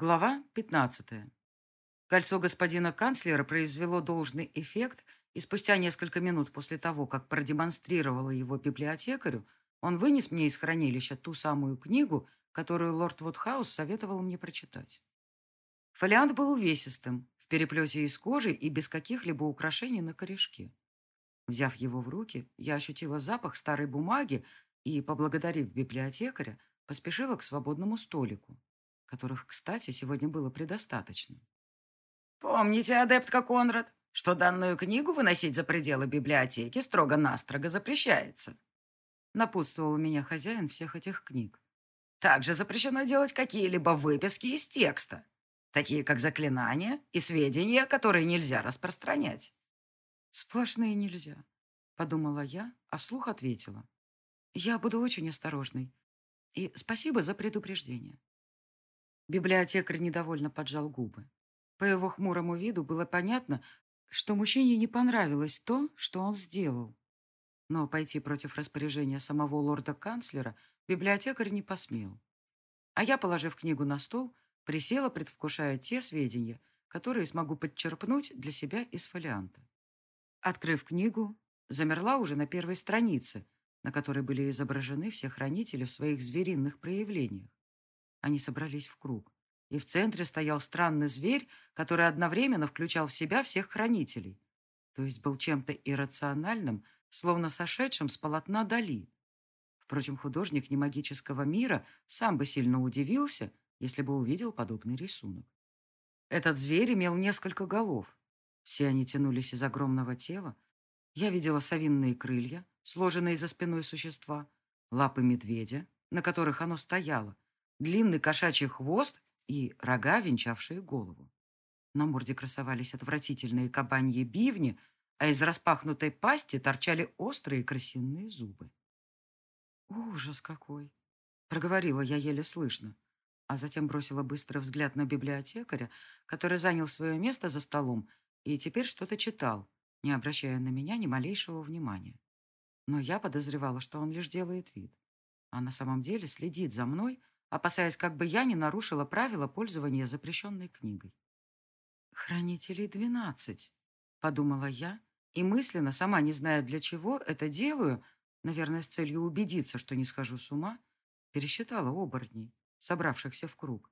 Глава 15. Кольцо господина канцлера произвело должный эффект, и спустя несколько минут после того, как продемонстрировала его библиотекарю, он вынес мне из хранилища ту самую книгу, которую лорд Вудхаус советовал мне прочитать. Фолиант был увесистым, в переплете из кожи и без каких-либо украшений на корешке. Взяв его в руки, я ощутила запах старой бумаги и, поблагодарив библиотекаря, поспешила к свободному столику которых, кстати, сегодня было предостаточно. «Помните, адептка Конрад, что данную книгу выносить за пределы библиотеки строго-настрого запрещается», напутствовал меня хозяин всех этих книг. «Также запрещено делать какие-либо выписки из текста, такие как заклинания и сведения, которые нельзя распространять». «Сплошные нельзя», — подумала я, а вслух ответила. «Я буду очень осторожной. И спасибо за предупреждение». Библиотекарь недовольно поджал губы. По его хмурому виду было понятно, что мужчине не понравилось то, что он сделал. Но пойти против распоряжения самого лорда-канцлера библиотекарь не посмел. А я, положив книгу на стол, присела, предвкушая те сведения, которые смогу подчерпнуть для себя из фолианта. Открыв книгу, замерла уже на первой странице, на которой были изображены все хранители в своих звериных проявлениях. Они собрались в круг. И в центре стоял странный зверь, который одновременно включал в себя всех хранителей. То есть был чем-то иррациональным, словно сошедшим с полотна Дали. Впрочем, художник немагического мира сам бы сильно удивился, если бы увидел подобный рисунок. Этот зверь имел несколько голов. Все они тянулись из огромного тела. Я видела совинные крылья, сложенные за спиной существа, лапы медведя, на которых оно стояло, длинный кошачий хвост и рога, венчавшие голову. На морде красовались отвратительные кабаньи бивни, а из распахнутой пасти торчали острые крысиные зубы. «Ужас какой!» — проговорила я еле слышно, а затем бросила быстрый взгляд на библиотекаря, который занял свое место за столом и теперь что-то читал, не обращая на меня ни малейшего внимания. Но я подозревала, что он лишь делает вид, а на самом деле следит за мной, опасаясь, как бы я не нарушила правила пользования запрещенной книгой. «Хранителей двенадцать», — подумала я, и мысленно, сама не зная для чего, это делаю, наверное, с целью убедиться, что не схожу с ума, пересчитала оборотней, собравшихся в круг.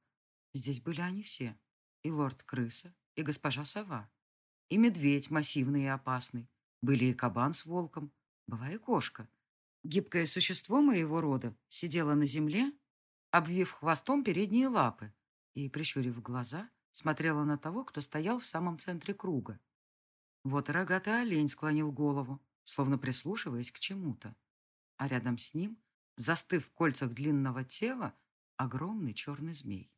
Здесь были они все, и лорд-крыса, и госпожа сова, и медведь массивный и опасный, были и кабан с волком, была и кошка. Гибкое существо моего рода сидело на земле обвив хвостом передние лапы и, прищурив глаза, смотрела на того, кто стоял в самом центре круга. Вот рогатый олень склонил голову, словно прислушиваясь к чему-то. А рядом с ним, застыв в кольцах длинного тела, огромный черный змей.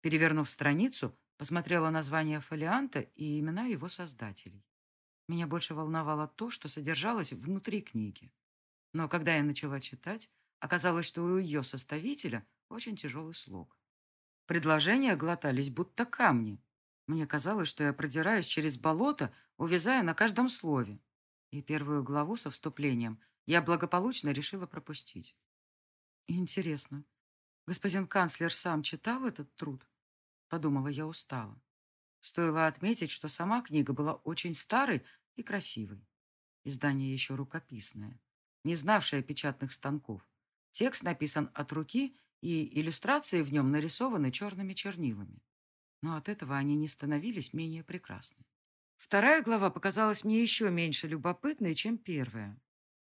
Перевернув страницу, посмотрела название фолианта и имена его создателей. Меня больше волновало то, что содержалось внутри книги. Но когда я начала читать, Оказалось, что у ее составителя очень тяжелый слог. Предложения глотались будто камни. Мне казалось, что я продираюсь через болото, увязая на каждом слове. И первую главу со вступлением я благополучно решила пропустить. Интересно, господин канцлер сам читал этот труд? Подумала я устало. Стоило отметить, что сама книга была очень старой и красивой. Издание еще рукописное, не знавшее печатных станков. Текст написан от руки, и иллюстрации в нем нарисованы черными чернилами. Но от этого они не становились менее прекрасны. Вторая глава показалась мне еще меньше любопытной, чем первая.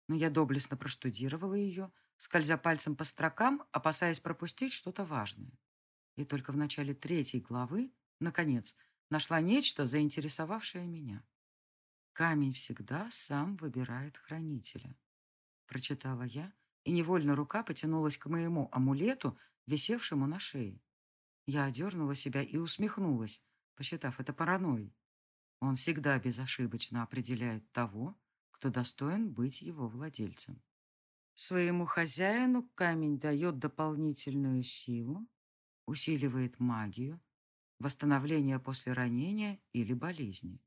Но я доблестно проштудировала ее, скользя пальцем по строкам, опасаясь пропустить что-то важное. И только в начале третьей главы, наконец, нашла нечто, заинтересовавшее меня. «Камень всегда сам выбирает хранителя», — прочитала я, и невольно рука потянулась к моему амулету, висевшему на шее. Я одернула себя и усмехнулась, посчитав это паранойей. Он всегда безошибочно определяет того, кто достоин быть его владельцем. Своему хозяину камень дает дополнительную силу, усиливает магию, восстановление после ранения или болезни,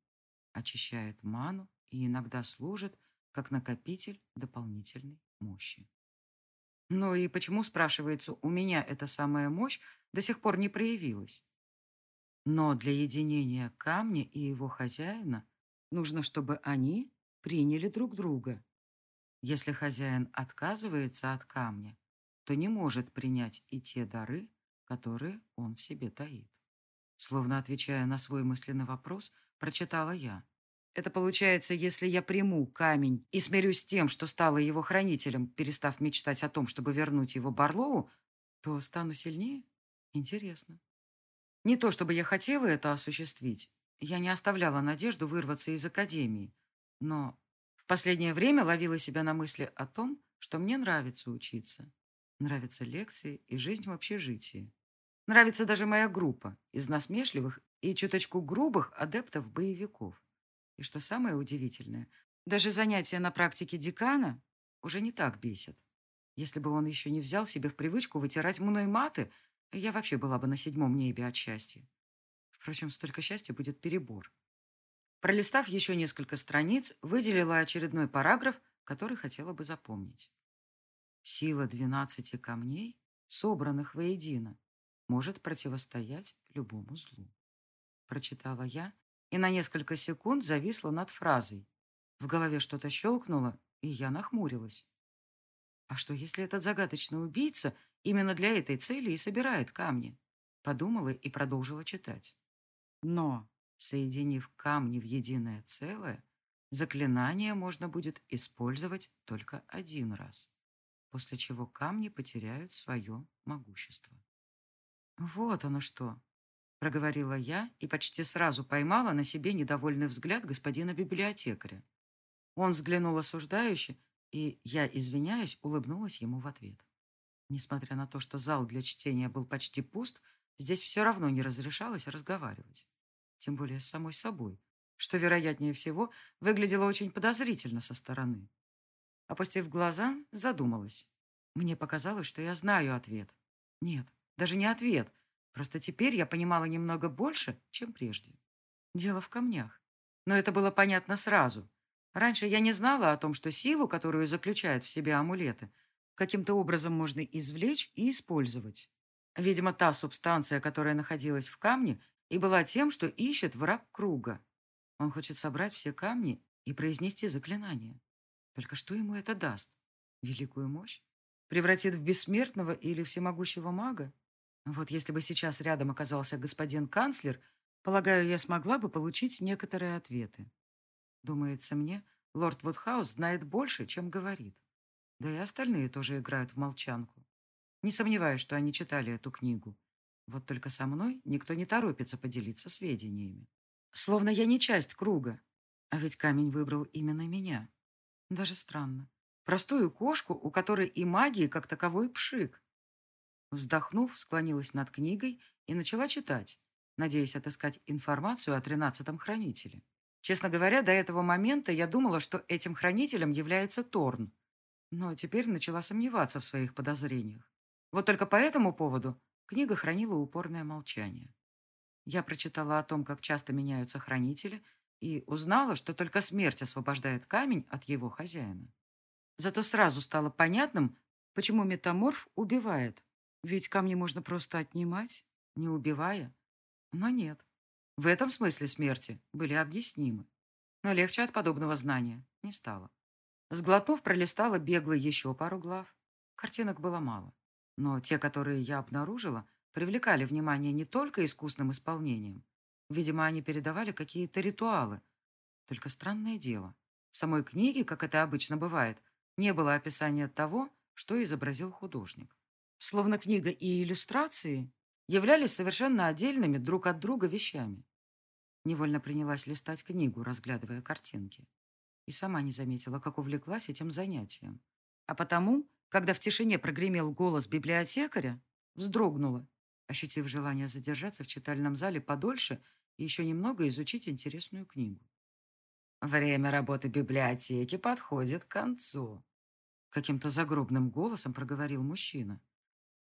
очищает ману и иногда служит как накопитель дополнительной мощи. Но и почему, спрашивается, у меня эта самая мощь до сих пор не проявилась? Но для единения камня и его хозяина нужно, чтобы они приняли друг друга. Если хозяин отказывается от камня, то не может принять и те дары, которые он в себе таит. Словно отвечая на свой мысленный вопрос, прочитала я. Это получается, если я приму камень и смирюсь с тем, что стала его хранителем, перестав мечтать о том, чтобы вернуть его Барлоу, то стану сильнее? Интересно. Не то, чтобы я хотела это осуществить. Я не оставляла надежду вырваться из академии. Но в последнее время ловила себя на мысли о том, что мне нравится учиться. Нравятся лекции и жизнь в общежитии. Нравится даже моя группа из насмешливых и чуточку грубых адептов-боевиков. И что самое удивительное, даже занятия на практике декана уже не так бесят. Если бы он еще не взял себе в привычку вытирать мной маты, я вообще была бы на седьмом небе от счастья. Впрочем, столько счастья будет перебор. Пролистав еще несколько страниц, выделила очередной параграф, который хотела бы запомнить. Сила двенадцати камней, собранных воедино, может противостоять любому злу. Прочитала я и на несколько секунд зависла над фразой. В голове что-то щелкнуло, и я нахмурилась. А что, если этот загадочный убийца именно для этой цели и собирает камни? Подумала и продолжила читать. Но, соединив камни в единое целое, заклинание можно будет использовать только один раз, после чего камни потеряют свое могущество. «Вот оно что!» — проговорила я и почти сразу поймала на себе недовольный взгляд господина библиотекаря. Он взглянул осуждающе, и я, извиняясь, улыбнулась ему в ответ. Несмотря на то, что зал для чтения был почти пуст, здесь все равно не разрешалось разговаривать. Тем более с самой собой, что, вероятнее всего, выглядело очень подозрительно со стороны. Опустив глаза, задумалась. Мне показалось, что я знаю ответ. Нет, даже не ответ. Просто теперь я понимала немного больше, чем прежде. Дело в камнях. Но это было понятно сразу. Раньше я не знала о том, что силу, которую заключают в себе амулеты, каким-то образом можно извлечь и использовать. Видимо, та субстанция, которая находилась в камне, и была тем, что ищет враг круга. Он хочет собрать все камни и произнести заклинание. Только что ему это даст? Великую мощь? Превратит в бессмертного или всемогущего мага? Вот если бы сейчас рядом оказался господин канцлер, полагаю, я смогла бы получить некоторые ответы. Думается мне, лорд Вудхаус знает больше, чем говорит. Да и остальные тоже играют в молчанку. Не сомневаюсь, что они читали эту книгу. Вот только со мной никто не торопится поделиться сведениями. Словно я не часть круга. А ведь камень выбрал именно меня. Даже странно. Простую кошку, у которой и магии как таковой пшик. Вздохнув, склонилась над книгой и начала читать, надеясь отыскать информацию о тринадцатом хранителе. Честно говоря, до этого момента я думала, что этим хранителем является Торн. Но теперь начала сомневаться в своих подозрениях. Вот только по этому поводу книга хранила упорное молчание. Я прочитала о том, как часто меняются хранители, и узнала, что только смерть освобождает камень от его хозяина. Зато сразу стало понятным, почему метаморф убивает, ведь камни можно просто отнимать, не убивая. Но нет. В этом смысле смерти были объяснимы. Но легче от подобного знания не стало. Сглотнув, пролистала бегло еще пару глав. Картинок было мало. Но те, которые я обнаружила, привлекали внимание не только искусным исполнением. Видимо, они передавали какие-то ритуалы. Только странное дело. В самой книге, как это обычно бывает, не было описания того, что изобразил художник. Словно книга и иллюстрации являлись совершенно отдельными друг от друга вещами. Невольно принялась листать книгу, разглядывая картинки. И сама не заметила, как увлеклась этим занятием. А потому, когда в тишине прогремел голос библиотекаря, вздрогнула, ощутив желание задержаться в читальном зале подольше и еще немного изучить интересную книгу. «Время работы библиотеки подходит к концу», — каким-то загробным голосом проговорил мужчина.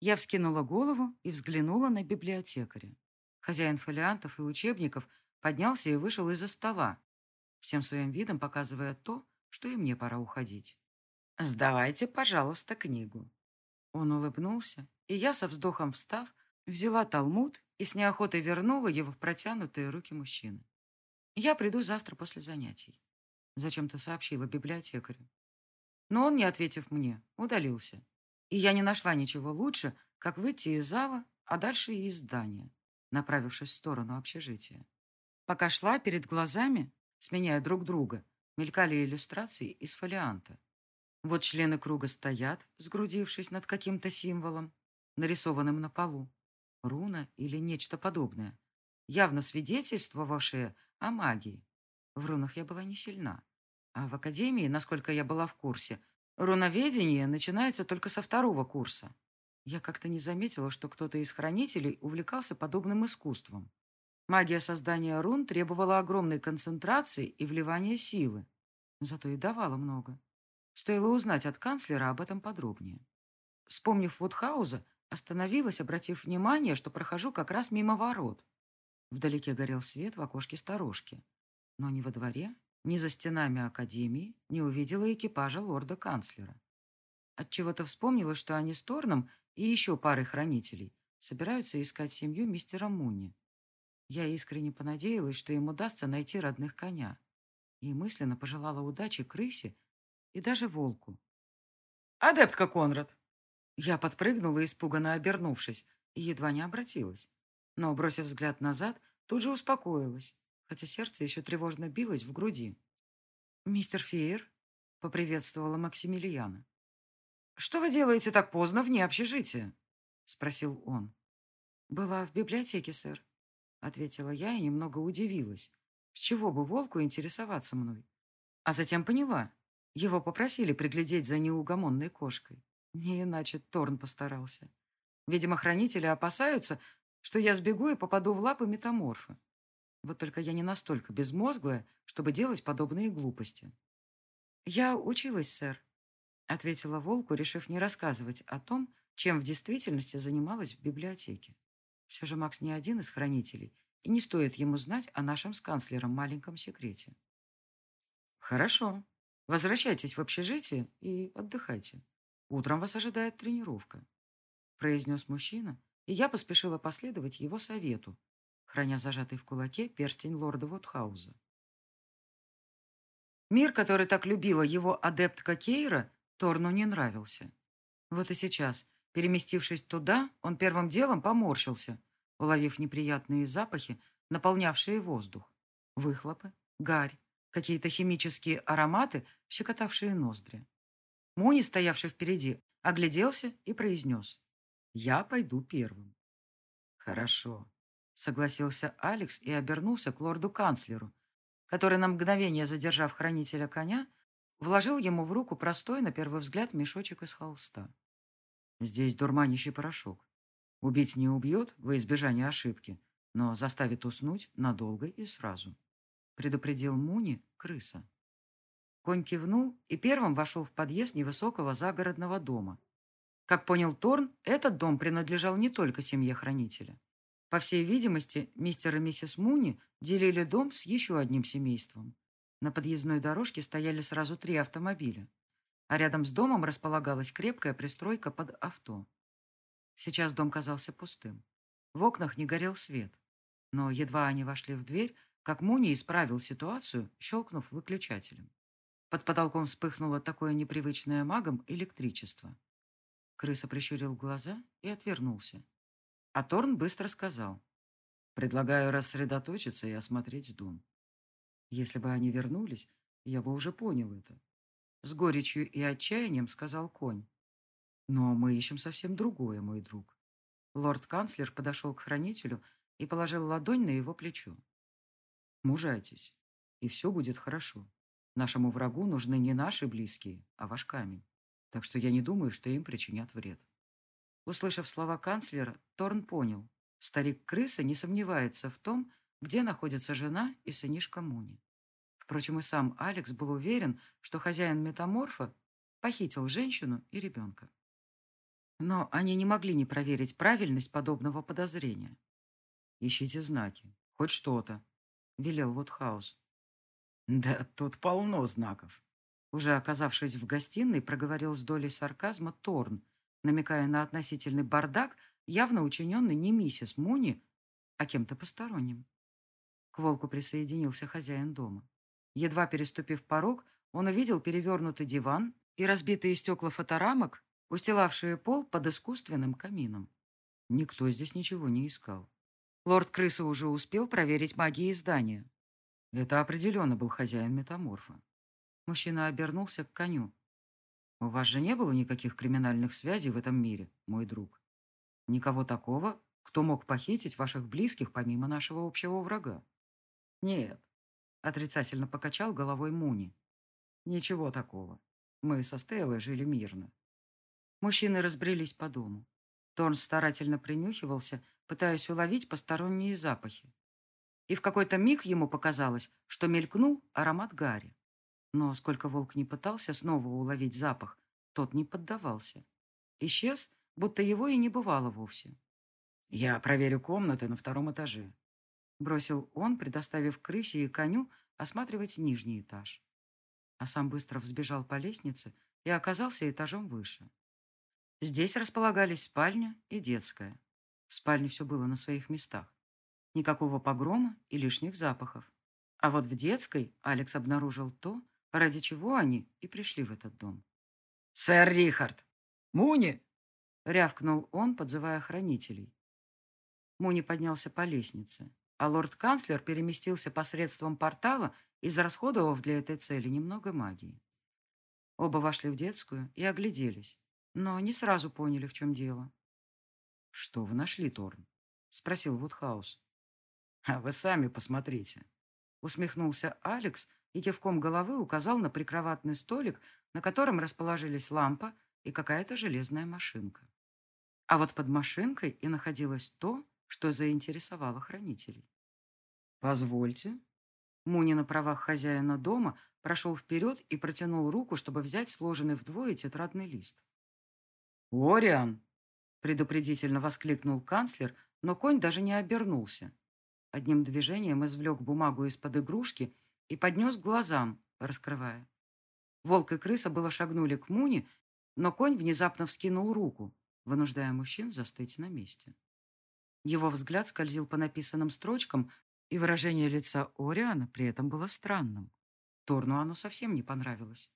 Я вскинула голову и взглянула на библиотекаря. Хозяин фолиантов и учебников поднялся и вышел из-за стола, всем своим видом показывая то, что и мне пора уходить. «Сдавайте, пожалуйста, книгу. Он улыбнулся, и я, со вздохом встав, взяла талмуд и с неохотой вернула его в протянутые руки мужчины. «Я приду завтра после занятий», — зачем-то сообщила библиотекарю. Но он, не ответив мне, удалился. И я не нашла ничего лучше, как выйти из зала, а дальше и из здания, направившись в сторону общежития. Пока шла перед глазами, сменяя друг друга, мелькали иллюстрации из фолианта. Вот члены круга стоят, сгрудившись над каким-то символом, нарисованным на полу. Руна или нечто подобное, явно свидетельствовавшее о магии. В рунах я была не сильна. А в академии, насколько я была в курсе, руноведение начинается только со второго курса. Я как-то не заметила, что кто-то из хранителей увлекался подобным искусством. Магия создания рун требовала огромной концентрации и вливания силы, зато и давала много. Стоило узнать от канцлера об этом подробнее. Вспомнив Вудхауза, остановилась, обратив внимание, что прохожу как раз мимо ворот. Вдалеке горел свет в окошке сторожки. Но ни во дворе, ни за стенами академии не увидела экипажа лорда-канцлера. Отчего-то вспомнила, что они с Торном и еще парой хранителей собираются искать семью мистера Муни. Я искренне понадеялась, что им удастся найти родных коня. И мысленно пожелала удачи крысе и даже волку. «Адептка Конрад!» Я подпрыгнула, испуганно обернувшись, и едва не обратилась. Но, бросив взгляд назад, тут же успокоилась, хотя сердце еще тревожно билось в груди. «Мистер Фейер?» — поприветствовала Максимилиана. «Что вы делаете так поздно вне общежития?» — спросил он. «Была в библиотеке, сэр», — ответила я и немного удивилась. С чего бы волку интересоваться мной? А затем поняла. Его попросили приглядеть за неугомонной кошкой. Не иначе Торн постарался. Видимо, хранители опасаются, что я сбегу и попаду в лапы метаморфа. Вот только я не настолько безмозглая, чтобы делать подобные глупости. «Я училась, сэр», — ответила Волку, решив не рассказывать о том, чем в действительности занималась в библиотеке. Все же Макс не один из хранителей, и не стоит ему знать о нашем с канцлером маленьком секрете. «Хорошо. Возвращайтесь в общежитие и отдыхайте. Утром вас ожидает тренировка», — произнес мужчина, и я поспешила последовать его совету, храня зажатый в кулаке перстень лорда Вотхауза. Мир, который так любила его адептка Кейра, Торну не нравился. Вот и сейчас, переместившись туда, он первым делом поморщился — уловив неприятные запахи, наполнявшие воздух. Выхлопы, гарь, какие-то химические ароматы, щекотавшие ноздри. Муни, стоявший впереди, огляделся и произнес. «Я пойду первым». «Хорошо», — согласился Алекс и обернулся к лорду-канцлеру, который, на мгновение задержав хранителя коня, вложил ему в руку простой, на первый взгляд, мешочек из холста. «Здесь дурманящий порошок. Убить не убьет во избежание ошибки, но заставит уснуть надолго и сразу. Предупредил Муни крыса. Конь кивнул и первым вошел в подъезд невысокого загородного дома. Как понял Торн, этот дом принадлежал не только семье хранителя. По всей видимости, мистер и миссис Муни делили дом с еще одним семейством. На подъездной дорожке стояли сразу три автомобиля, а рядом с домом располагалась крепкая пристройка под авто. Сейчас дом казался пустым. В окнах не горел свет. Но едва они вошли в дверь, как Муни исправил ситуацию, щелкнув выключателем. Под потолком вспыхнуло такое непривычное магом электричество. Крыса прищурил глаза и отвернулся. А Торн быстро сказал. «Предлагаю рассредоточиться и осмотреть дом. Если бы они вернулись, я бы уже понял это». С горечью и отчаянием сказал конь. Но мы ищем совсем другое, мой друг. Лорд-канцлер подошел к хранителю и положил ладонь на его плечо. Мужайтесь, и все будет хорошо. Нашему врагу нужны не наши близкие, а ваш камень. Так что я не думаю, что им причинят вред. Услышав слова канцлера, Торн понял. Старик-крыса не сомневается в том, где находится жена и сынишка Муни. Впрочем, и сам Алекс был уверен, что хозяин метаморфа похитил женщину и ребенка. Но они не могли не проверить правильность подобного подозрения. «Ищите знаки, хоть что-то», — велел Вудхаус. «Да тут полно знаков», — уже оказавшись в гостиной, проговорил с долей сарказма Торн намекая на относительный бардак, явно учиненный не миссис Муни, а кем-то посторонним. К волку присоединился хозяин дома. Едва переступив порог, он увидел перевернутый диван и разбитые стекла фоторамок, устилавшие пол под искусственным камином. Никто здесь ничего не искал. Лорд Крыса уже успел проверить магии здания. Это определенно был хозяин метаморфа. Мужчина обернулся к коню. «У вас же не было никаких криминальных связей в этом мире, мой друг? Никого такого, кто мог похитить ваших близких помимо нашего общего врага?» «Нет», — отрицательно покачал головой Муни. «Ничего такого. Мы со Стеллой жили мирно». Мужчины разбрелись по дому. Торн старательно принюхивался, пытаясь уловить посторонние запахи. И в какой-то миг ему показалось, что мелькнул аромат гари. Но сколько волк не пытался снова уловить запах, тот не поддавался. Исчез, будто его и не бывало вовсе. «Я проверю комнаты на втором этаже», — бросил он, предоставив крысе и коню осматривать нижний этаж. А сам быстро взбежал по лестнице и оказался этажом выше. Здесь располагались спальня и детская. В спальне все было на своих местах. Никакого погрома и лишних запахов. А вот в детской Алекс обнаружил то, ради чего они и пришли в этот дом. «Сэр Рихард! Муни!» — рявкнул он, подзывая хранителей. Муни поднялся по лестнице, а лорд-канцлер переместился посредством портала, израсходовав для этой цели немного магии. Оба вошли в детскую и огляделись, но не сразу поняли, в чем дело. «Что вы нашли, Торн?» — спросил Вудхаус. «А вы сами посмотрите», — усмехнулся Алекс и кивком головы указал на прикроватный столик, на котором расположились лампа и какая-то железная машинка. А вот под машинкой и находилось то, что заинтересовало хранителей. «Позвольте». Муни на правах хозяина дома прошел вперед и протянул руку, чтобы взять сложенный вдвое тетрадный лист. «Ориан!» — предупредительно воскликнул канцлер, но конь даже не обернулся. Одним движением извлек бумагу из-под игрушки и поднес глазам, раскрывая. Волк и крыса было шагнули к Муни, но конь внезапно вскинул руку, вынуждая мужчин застыть на месте. Его взгляд скользил по написанным строчкам, и выражение лица Ориана при этом было странным. Торну оно совсем не понравилось.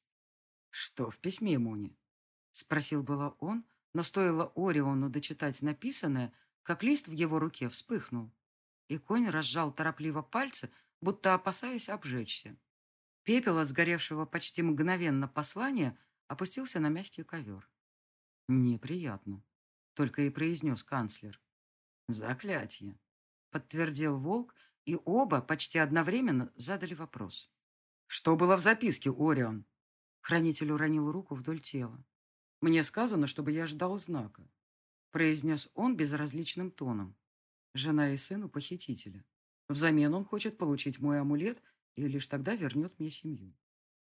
«Что в письме, Муни?» — спросил было он, но стоило Ориону дочитать написанное, как лист в его руке вспыхнул и конь разжал торопливо пальцы, будто опасаясь обжечься. Пепел от сгоревшего почти мгновенно послания опустился на мягкий ковер. «Неприятно», — только и произнес канцлер. «Заклятие», — подтвердил волк, и оба почти одновременно задали вопрос. «Что было в записке, Орион?» Хранитель уронил руку вдоль тела. «Мне сказано, чтобы я ждал знака», — произнес он безразличным тоном жена и сын у похитителя. Взамен он хочет получить мой амулет и лишь тогда вернет мне семью.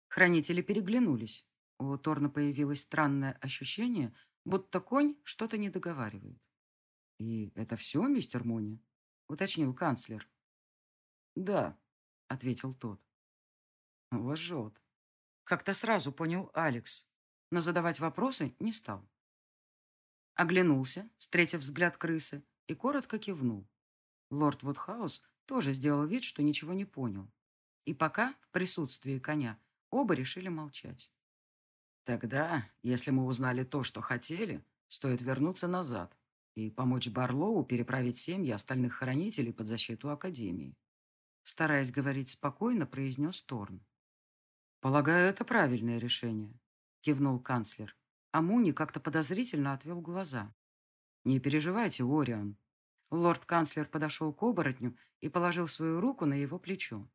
Хранители переглянулись. У Торна появилось странное ощущение, будто конь что-то не договаривает. «И это все, мистер Мони?» — уточнил канцлер. «Да», — ответил тот. «Лжет». Как-то сразу понял Алекс, но задавать вопросы не стал. Оглянулся, встретив взгляд крысы, и коротко кивнул. Лорд Вудхаус тоже сделал вид, что ничего не понял. И пока, в присутствии коня, оба решили молчать. «Тогда, если мы узнали то, что хотели, стоит вернуться назад и помочь Барлоу переправить семьи остальных хранителей под защиту Академии», стараясь говорить спокойно, произнес Торн. «Полагаю, это правильное решение», — кивнул канцлер, а Муни как-то подозрительно отвел глаза. «Не переживайте, Орион». Лорд-канцлер подошел к оборотню и положил свою руку на его плечо.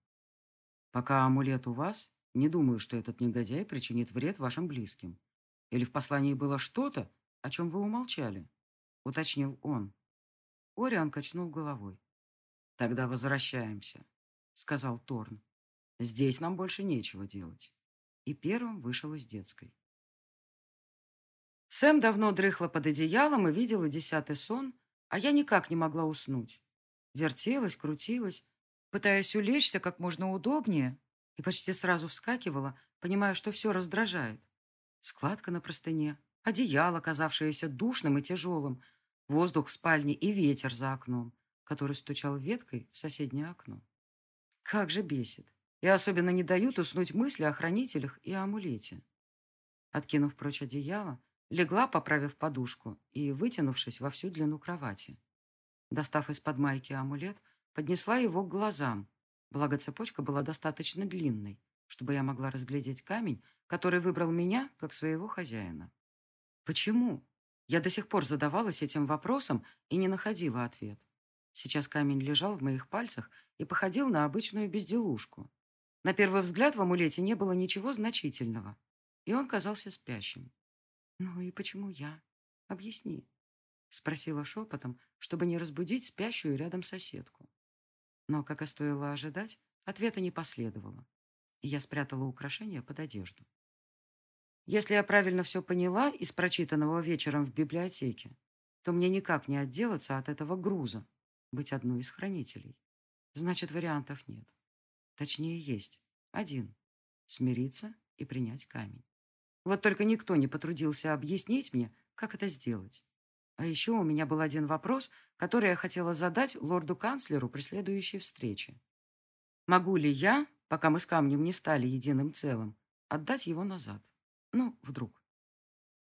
«Пока амулет у вас, не думаю, что этот негодяй причинит вред вашим близким. Или в послании было что-то, о чем вы умолчали?» — уточнил он. Орион качнул головой. «Тогда возвращаемся», — сказал Торн. «Здесь нам больше нечего делать». И первым вышел из детской. Сэм давно дрыхла под одеялом и видела десятый сон, а я никак не могла уснуть. Вертелась, крутилась, пытаясь улечься как можно удобнее, и почти сразу вскакивала, понимая, что все раздражает. Складка на простыне, Одеяло, казавшееся душным и тяжелым, воздух в спальне и ветер за окном, который стучал веткой в соседнее окно. Как же бесит. И особенно не дают уснуть мысли о хранителях и амулете. Откинув прочь одеяло, легла, поправив подушку и вытянувшись во всю длину кровати. Достав из-под майки амулет, поднесла его к глазам, благо цепочка была достаточно длинной, чтобы я могла разглядеть камень, который выбрал меня как своего хозяина. Почему? Я до сих пор задавалась этим вопросом и не находила ответ. Сейчас камень лежал в моих пальцах и походил на обычную безделушку. На первый взгляд в амулете не было ничего значительного, и он казался спящим. «Ну и почему я? Объясни», — спросила шепотом, чтобы не разбудить спящую рядом соседку. Но, как и стоило ожидать, ответа не последовало, я спрятала украшение под одежду. Если я правильно все поняла из прочитанного вечером в библиотеке, то мне никак не отделаться от этого груза, быть одной из хранителей. Значит, вариантов нет. Точнее, есть. Один. Смириться и принять камень. Вот только никто не потрудился объяснить мне, как это сделать. А еще у меня был один вопрос, который я хотела задать лорду-канцлеру при следующей встрече. Могу ли я, пока мы с камнем не стали единым целым, отдать его назад? Ну, вдруг.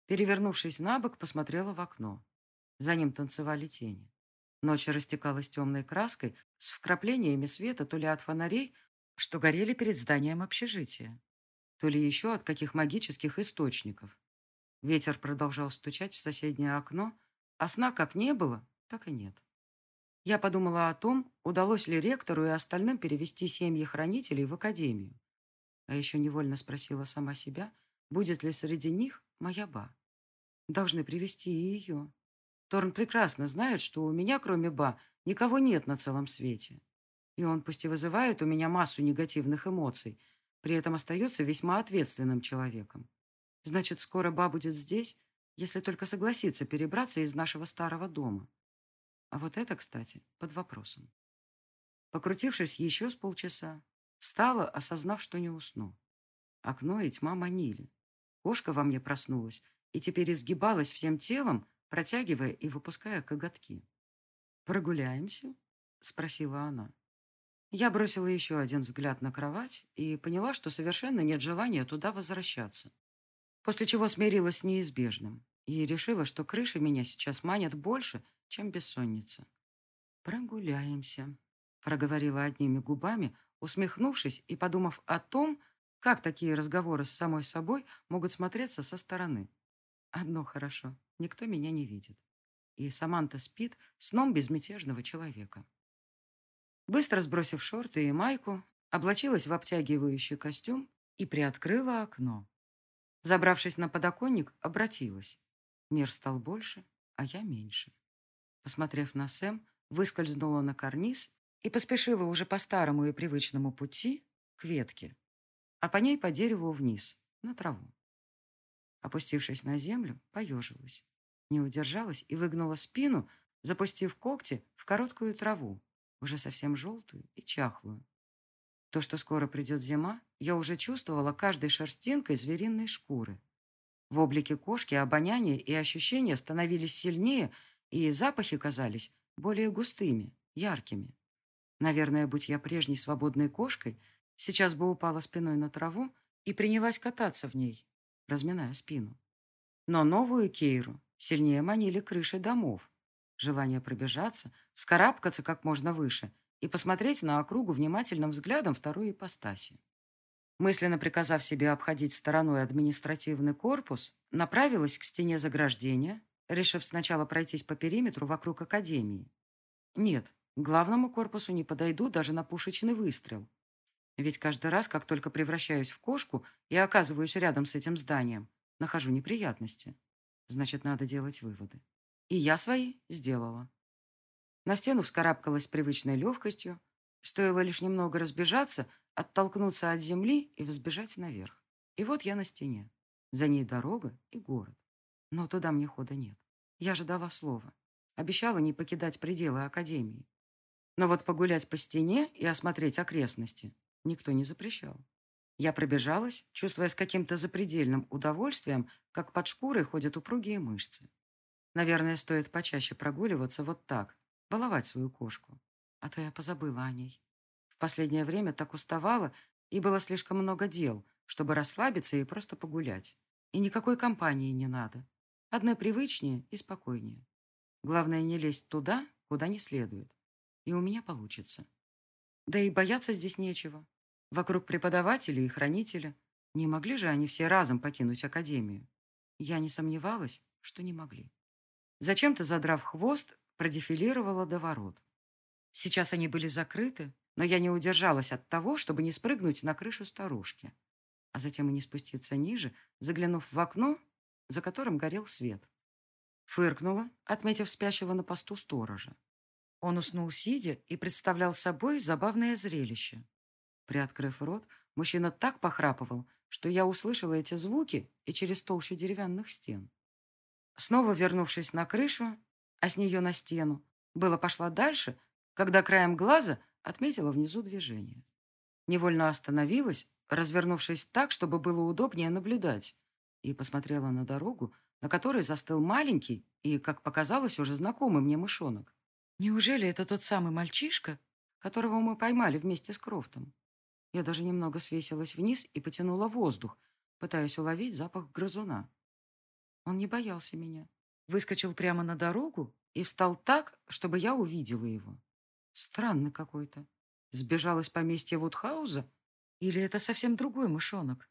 Перевернувшись на бок, посмотрела в окно. За ним танцевали тени. Ночь растекалась темной краской с вкраплениями света то ли от фонарей, что горели перед зданием общежития, то ли еще от каких магических источников. Ветер продолжал стучать в соседнее окно, а сна как не было, так и нет. Я подумала о том, удалось ли ректору и остальным перевести семьи хранителей в академию. А еще невольно спросила сама себя – Будет ли среди них моя ба? Должны привести и ее. Торн прекрасно знает, что у меня, кроме ба, никого нет на целом свете. И он пусть и вызывает у меня массу негативных эмоций, при этом остается весьма ответственным человеком. Значит, скоро ба будет здесь, если только согласится перебраться из нашего старого дома. А вот это, кстати, под вопросом. Покрутившись еще с полчаса, встала, осознав, что не усну. Окно и тьма манили. Кошка во мне проснулась и теперь изгибалась всем телом, протягивая и выпуская коготки. «Прогуляемся?» — спросила она. Я бросила еще один взгляд на кровать и поняла, что совершенно нет желания туда возвращаться. После чего смирилась с неизбежным и решила, что крыши меня сейчас манят больше, чем бессонница. «Прогуляемся», — проговорила одними губами, усмехнувшись и подумав о том, как такие разговоры с самой собой могут смотреться со стороны? Одно хорошо. Никто меня не видит. И Саманта спит сном безмятежного человека. Быстро сбросив шорты и майку, облачилась в обтягивающий костюм и приоткрыла окно. Забравшись на подоконник, обратилась. Мир стал больше, а я меньше. Посмотрев на Сэм, выскользнула на карниз и поспешила уже по старому и привычному пути к ветке, а по ней по дереву вниз, на траву. Опустившись на землю, поежилась. Не удержалась и выгнула спину, запустив когти в короткую траву, уже совсем желтую и чахлую. То, что скоро придет зима, я уже чувствовала каждой шерстинкой звериной шкуры. В облике кошки обоняние и ощущения становились сильнее, и запахи казались более густыми, яркими. Наверное, будь я прежней свободной кошкой – Сейчас бы упала спиной на траву и принялась кататься в ней, разминая спину. Но новую Кейру сильнее манили крыши домов. Желание пробежаться, вскарабкаться как можно выше и посмотреть на округу внимательным взглядом второй ипостаси. Мысленно приказав себе обходить стороной административный корпус, направилась к стене заграждения, решив сначала пройтись по периметру вокруг академии. Нет, к главному корпусу не подойду даже на пушечный выстрел. Ведь каждый раз, как только превращаюсь в кошку и оказываюсь рядом с этим зданием, нахожу неприятности. Значит, надо делать выводы. И я свои сделала. На стену вскарабкалась привычной легкостью. Стоило лишь немного разбежаться, оттолкнуться от земли и взбежать наверх. И вот я на стене. За ней дорога и город. Но туда мне хода нет. Я же дала слово. Обещала не покидать пределы Академии. Но вот погулять по стене и осмотреть окрестности никто не запрещал. Я пробежалась, чувствуя с каким-то запредельным удовольствием, как под шкурой ходят упругие мышцы. Наверное, стоит почаще прогуливаться вот так, баловать свою кошку. А то я позабыла о ней. В последнее время так уставала, и было слишком много дел, чтобы расслабиться и просто погулять. И никакой компании не надо. Одной привычнее и спокойнее. Главное не лезть туда, куда не следует. И у меня получится. Да и бояться здесь нечего. Вокруг преподаватели и хранители. Не могли же они все разом покинуть академию? Я не сомневалась, что не могли. Зачем-то, задрав хвост, продефилировала до ворот. Сейчас они были закрыты, но я не удержалась от того, чтобы не спрыгнуть на крышу старушки, а затем и не спуститься ниже, заглянув в окно, за которым горел свет. Фыркнула, отметив спящего на посту сторожа. Он уснул сидя и представлял собой забавное зрелище. Приоткрыв рот, мужчина так похрапывал, что я услышала эти звуки и через толщу деревянных стен. Снова вернувшись на крышу, а с нее на стену, было пошла дальше, когда краем глаза отметила внизу движение. Невольно остановилась, развернувшись так, чтобы было удобнее наблюдать, и посмотрела на дорогу, на которой застыл маленький и, как показалось, уже знакомый мне мышонок. Неужели это тот самый мальчишка, которого мы поймали вместе с Крофтом? Я даже немного свесилась вниз и потянула воздух, пытаясь уловить запах грызуна. Он не боялся меня. Выскочил прямо на дорогу и встал так, чтобы я увидела его. Странный какой-то. Сбежал из поместья Вудхауза? Или это совсем другой мышонок?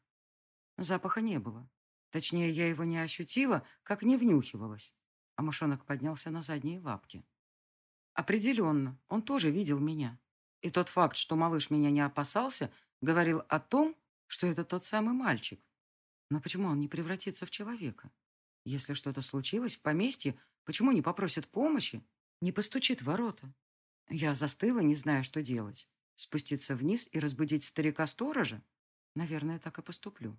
Запаха не было. Точнее, я его не ощутила, как не внюхивалась. А мышонок поднялся на задние лапки. Определенно, он тоже видел меня. И тот факт, что малыш меня не опасался, говорил о том, что это тот самый мальчик. Но почему он не превратится в человека? Если что-то случилось в поместье, почему не попросит помощи, не постучит в ворота? Я застыла, не зная, что делать. Спуститься вниз и разбудить старика-сторожа? Наверное, так и поступлю.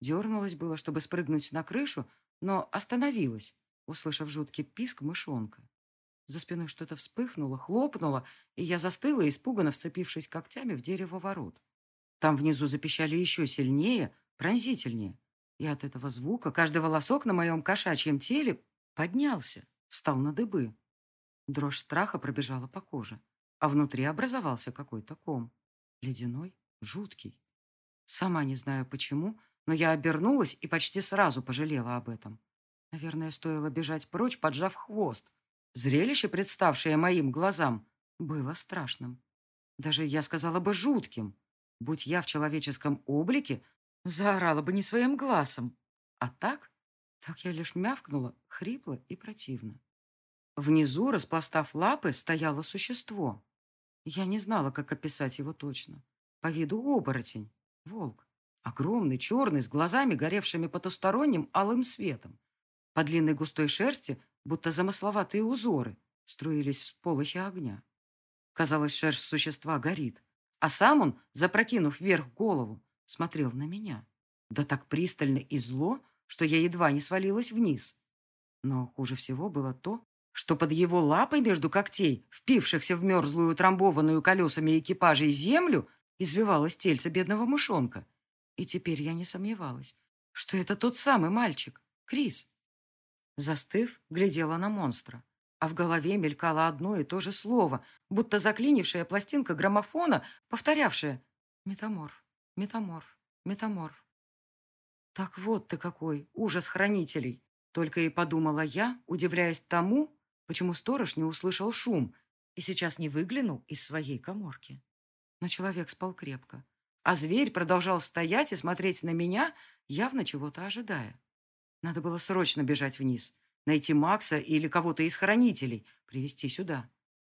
Дернулась было, чтобы спрыгнуть на крышу, но остановилась, услышав жуткий писк мышонка. За спиной что-то вспыхнуло, хлопнуло, и я застыла, испуганно вцепившись когтями в дерево ворот. Там внизу запищали еще сильнее, пронзительнее. И от этого звука каждый волосок на моем кошачьем теле поднялся, встал на дыбы. Дрожь страха пробежала по коже, а внутри образовался какой-то ком. Ледяной, жуткий. Сама не знаю почему, но я обернулась и почти сразу пожалела об этом. Наверное, стоило бежать прочь, поджав хвост. Зрелище, представшее моим глазам, было страшным. Даже, я сказала бы, жутким. Будь я в человеческом облике, заорала бы не своим глазом. А так? Так я лишь мявкнула, хрипло и противно. Внизу, распластав лапы, стояло существо. Я не знала, как описать его точно. По виду оборотень. Волк. Огромный, черный, с глазами, горевшими потусторонним алым светом. По длинной густой шерсти будто замысловатые узоры, струились в полохе огня. Казалось, шерсть существа горит, а сам он, запрокинув вверх голову, смотрел на меня. Да так пристально и зло, что я едва не свалилась вниз. Но хуже всего было то, что под его лапой между когтей, впившихся в мерзлую трамбованную колесами экипажей землю, извивалось тельце бедного мышонка. И теперь я не сомневалась, что это тот самый мальчик, Крис. Застыв, глядела на монстра, а в голове мелькало одно и то же слово, будто заклинившая пластинка граммофона, повторявшая «метаморф, метаморф, метаморф». Так вот ты какой, ужас хранителей! Только и подумала я, удивляясь тому, почему сторож не услышал шум и сейчас не выглянул из своей коморки. Но человек спал крепко, а зверь продолжал стоять и смотреть на меня, явно чего-то ожидая. Надо было срочно бежать вниз, найти Макса или кого-то из хранителей, привести сюда.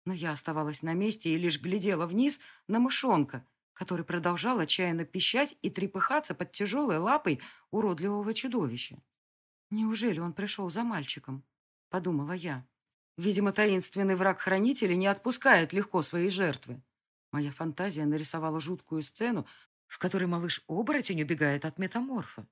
Но я оставалась на месте и лишь глядела вниз на мышонка, который продолжал отчаянно пищать и трепыхаться под тяжелой лапой уродливого чудовища. «Неужели он пришел за мальчиком?» — подумала я. Видимо, таинственный враг хранителей не отпускает легко свои жертвы. Моя фантазия нарисовала жуткую сцену, в которой малыш-оборотень убегает от метаморфа.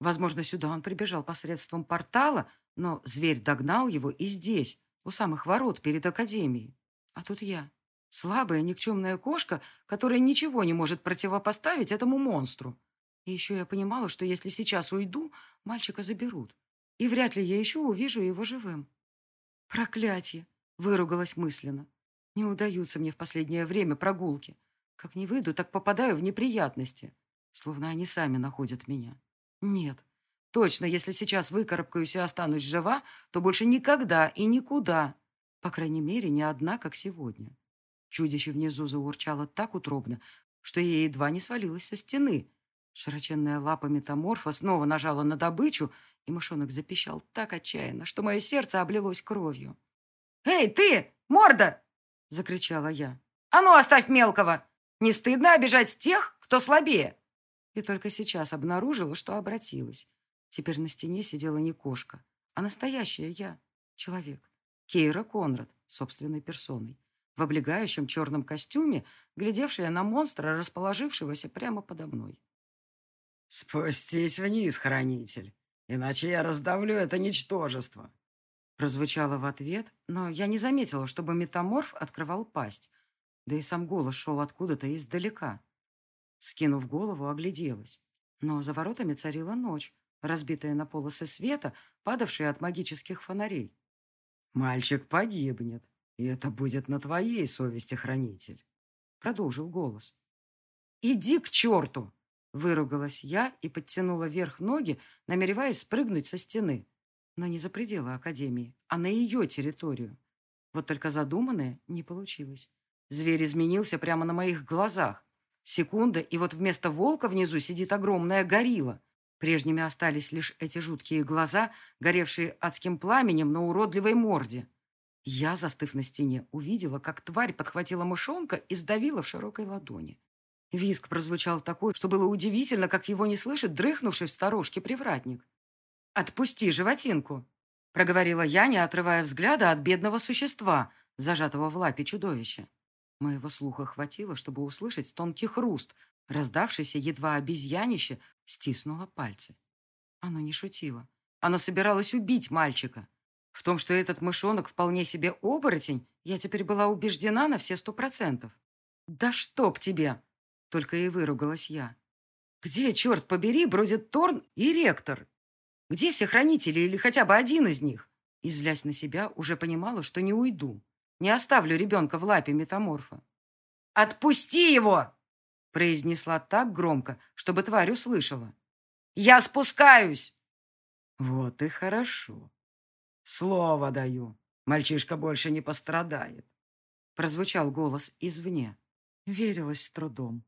Возможно, сюда он прибежал посредством портала, но зверь догнал его и здесь, у самых ворот перед Академией. А тут я. Слабая, никчемная кошка, которая ничего не может противопоставить этому монстру. И еще я понимала, что если сейчас уйду, мальчика заберут. И вряд ли я еще увижу его живым. Проклятие! Выругалась мысленно. Не удаются мне в последнее время прогулки. Как не выйду, так попадаю в неприятности. Словно они сами находят меня. Нет, точно, если сейчас выкарабкаюсь и останусь жива, то больше никогда и никуда. По крайней мере, не одна, как сегодня. Чудище внизу заурчало так утробно, что я едва не свалилась со стены. Широченная лапа метаморфа снова нажала на добычу, и мышонок запищал так отчаянно, что мое сердце облилось кровью. «Эй, ты, морда!» — закричала я. «А ну, оставь мелкого! Не стыдно обижать тех, кто слабее!» И только сейчас обнаружила, что обратилась. Теперь на стене сидела не кошка, а настоящая я, человек. Кейра Конрад, собственной персоной в облегающем черном костюме, глядевшая на монстра, расположившегося прямо подо мной. «Спустись вниз, хранитель, иначе я раздавлю это ничтожество», прозвучало в ответ, но я не заметила, чтобы метаморф открывал пасть, да и сам голос шел откуда-то издалека. Скинув голову, огляделась, но за воротами царила ночь, разбитая на полосы света, падавшие от магических фонарей. «Мальчик погибнет», и это будет на твоей совести, хранитель. Продолжил голос. Иди к черту! Выругалась я и подтянула вверх ноги, намереваясь спрыгнуть со стены. Но не за пределы Академии, а на ее территорию. Вот только задуманное не получилось. Зверь изменился прямо на моих глазах. Секунда, и вот вместо волка внизу сидит огромная горилла. Прежними остались лишь эти жуткие глаза, горевшие адским пламенем на уродливой морде. Я, застыв на стене, увидела, как тварь подхватила мышонка и сдавила в широкой ладони. Виск прозвучал такой, что было удивительно, как его не слышит дрыхнувший в сторожке привратник. «Отпусти животинку!» — проговорила я, не отрывая взгляда от бедного существа, зажатого в лапе чудовища. Моего слуха хватило, чтобы услышать тонкий хруст, раздавшийся едва обезьянище стиснуло пальцы. Оно не шутило. Оно собиралось убить мальчика. В том, что этот мышонок вполне себе оборотень, я теперь была убеждена на все сто процентов. «Да чтоб тебе!» — только и выругалась я. «Где, черт побери, бродит Торн и ректор? Где все хранители или хотя бы один из них?» И, злясь на себя, уже понимала, что не уйду. Не оставлю ребенка в лапе метаморфа. «Отпусти его!» — произнесла так громко, чтобы тварь услышала. «Я спускаюсь!» «Вот и хорошо», «Слово даю, мальчишка больше не пострадает», — прозвучал голос извне. Верилась с трудом.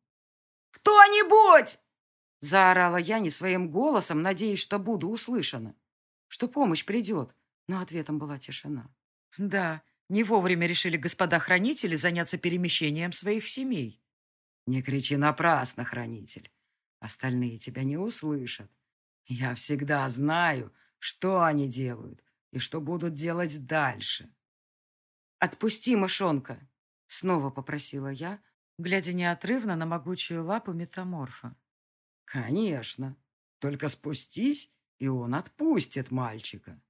«Кто-нибудь!» — заорала я не своим голосом, надеясь, что буду услышана, что помощь придет, но ответом была тишина. Да, не вовремя решили господа хранители заняться перемещением своих семей. «Не кричи напрасно, хранитель. Остальные тебя не услышат. Я всегда знаю, что они делают, и что будут делать дальше. «Отпусти мышонка!» — снова попросила я, глядя неотрывно на могучую лапу метаморфа. «Конечно. Только спустись, и он отпустит мальчика!»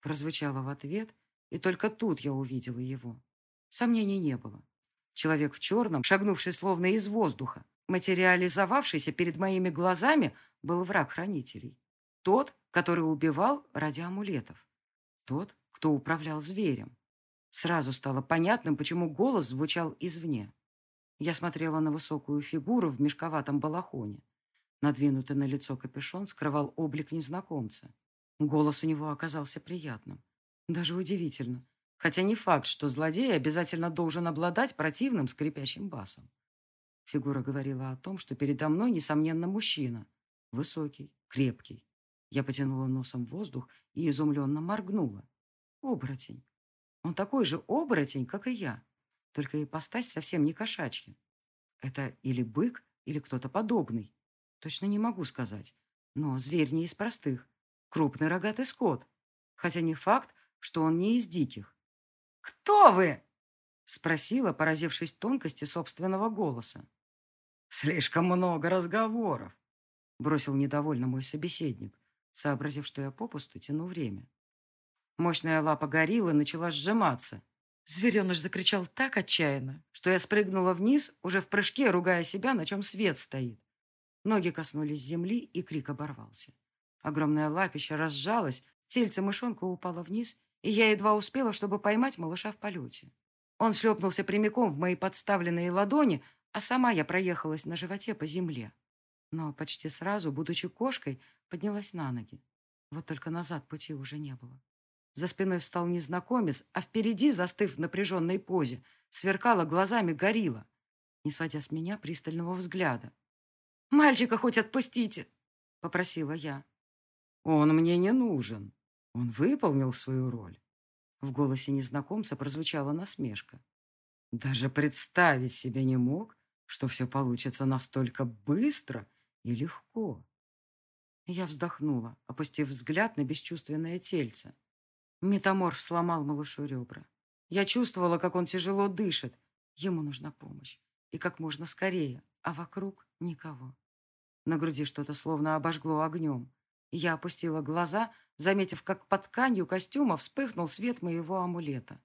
Прозвучало в ответ, и только тут я увидела его. Сомнений не было. Человек в черном, шагнувший словно из воздуха, материализовавшийся перед моими глазами, был враг хранителей. Тот, который убивал ради амулетов. Тот, кто управлял зверем. Сразу стало понятным, почему голос звучал извне. Я смотрела на высокую фигуру в мешковатом балахоне. Надвинутый на лицо капюшон скрывал облик незнакомца. Голос у него оказался приятным. Даже удивительно. Хотя не факт, что злодей обязательно должен обладать противным скрипящим басом. Фигура говорила о том, что передо мной, несомненно, мужчина. Высокий, крепкий. Я потянула носом воздух и изумленно моргнула. Оборотень. Он такой же оборотень, как и я. Только ипостась совсем не кошачья. Это или бык, или кто-то подобный. Точно не могу сказать. Но зверь не из простых. Крупный рогатый скот. Хотя не факт, что он не из диких. «Кто вы?» — спросила, поразившись тонкости собственного голоса. «Слишком много разговоров», — бросил недовольно мой собеседник сообразив, что я попусту тяну время. Мощная лапа гориллы начала сжиматься. Звереныш закричал так отчаянно, что я спрыгнула вниз, уже в прыжке, ругая себя, на чем свет стоит. Ноги коснулись земли, и крик оборвался. Огромное лапище разжалось, тельце мышонка упало вниз, и я едва успела, чтобы поймать малыша в полете. Он шлепнулся прямиком в мои подставленные ладони, а сама я проехалась на животе по земле. Но почти сразу, будучи кошкой, поднялась на ноги. Вот только назад пути уже не было. За спиной встал незнакомец, а впереди, застыв в напряженной позе, сверкала глазами горилла, не сводя с меня пристального взгляда. «Мальчика хоть отпустите!» — попросила я. «Он мне не нужен. Он выполнил свою роль». В голосе незнакомца прозвучала насмешка. «Даже представить себе не мог, что все получится настолько быстро и легко». Я вздохнула, опустив взгляд на бесчувственное тельце. Метаморф сломал малышу ребра. Я чувствовала, как он тяжело дышит. Ему нужна помощь. И как можно скорее, а вокруг никого. На груди что-то словно обожгло огнем. Я опустила глаза, заметив, как под тканью костюма вспыхнул свет моего амулета.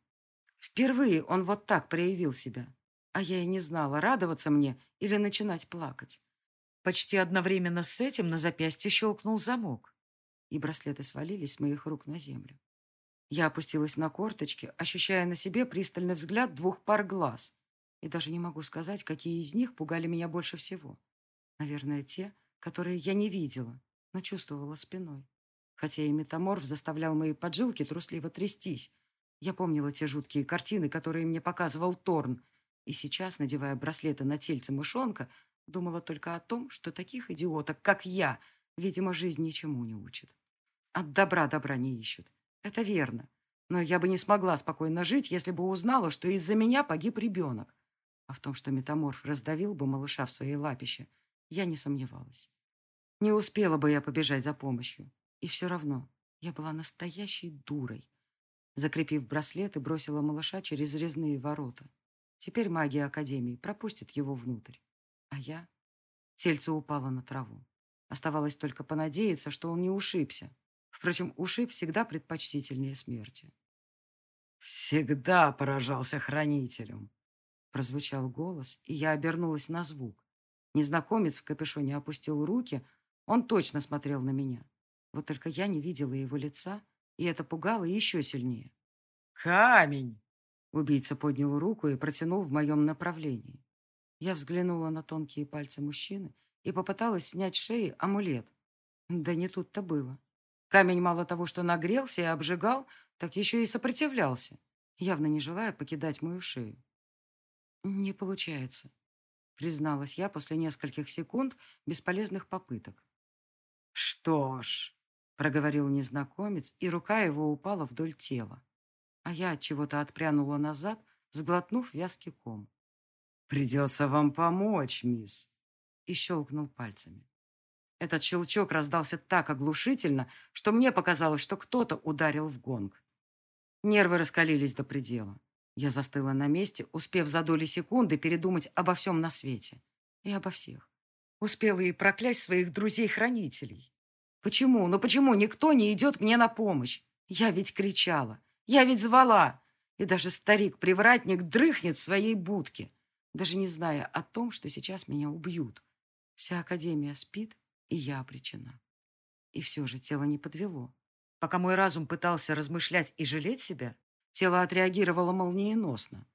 Впервые он вот так проявил себя. А я и не знала, радоваться мне или начинать плакать. Почти одновременно с этим на запястье щелкнул замок, и браслеты свалились с моих рук на землю. Я опустилась на корточки, ощущая на себе пристальный взгляд двух пар глаз. И даже не могу сказать, какие из них пугали меня больше всего. Наверное, те, которые я не видела, но чувствовала спиной. Хотя и метаморф заставлял мои поджилки трусливо трястись. Я помнила те жуткие картины, которые мне показывал Торн, и сейчас, надевая браслеты на тельце мышонка, думала только о том, что таких идиоток, как я, видимо, жизнь ничему не учит. От добра добра не ищут. Это верно. Но я бы не смогла спокойно жить, если бы узнала, что из-за меня погиб ребенок. А в том, что метаморф раздавил бы малыша в своей лапище, я не сомневалась. Не успела бы я побежать за помощью. И все равно я была настоящей дурой. Закрепив браслет и бросила малыша через резные ворота. Теперь магия Академии пропустит его внутрь. А я... Тельце упало на траву. Оставалось только понадеяться, что он не ушибся. Впрочем, ушиб всегда предпочтительнее смерти. «Всегда поражался хранителем», — прозвучал голос, и я обернулась на звук. Незнакомец в капюшоне опустил руки, он точно смотрел на меня. Вот только я не видела его лица, и это пугало еще сильнее. «Камень!» Убийца поднял руку и протянул в моем направлении. Я взглянула на тонкие пальцы мужчины и попыталась снять с шеи амулет. Да не тут-то было. Камень мало того, что нагрелся и обжигал, так еще и сопротивлялся, явно не желая покидать мою шею. «Не получается», — призналась я после нескольких секунд бесполезных попыток. «Что ж», — проговорил незнакомец, и рука его упала вдоль тела. А я от чего-то отпрянула назад, сглотнув вязкий ком. «Придется вам помочь, мисс», — и щелкнул пальцами. Этот щелчок раздался так оглушительно, что мне показалось, что кто-то ударил в гонг. Нервы раскалились до предела. Я застыла на месте, успев за доли секунды передумать обо всем на свете. И обо всех. Успела и проклясть своих друзей-хранителей. Почему, ну почему никто не идет мне на помощь? Я ведь кричала, я ведь звала. И даже старик-привратник дрыхнет в своей будке, даже не зная о том, что сейчас меня убьют. Вся Академия спит, и я обречена. И все же тело не подвело. Пока мой разум пытался размышлять и жалеть себя, тело отреагировало молниеносно.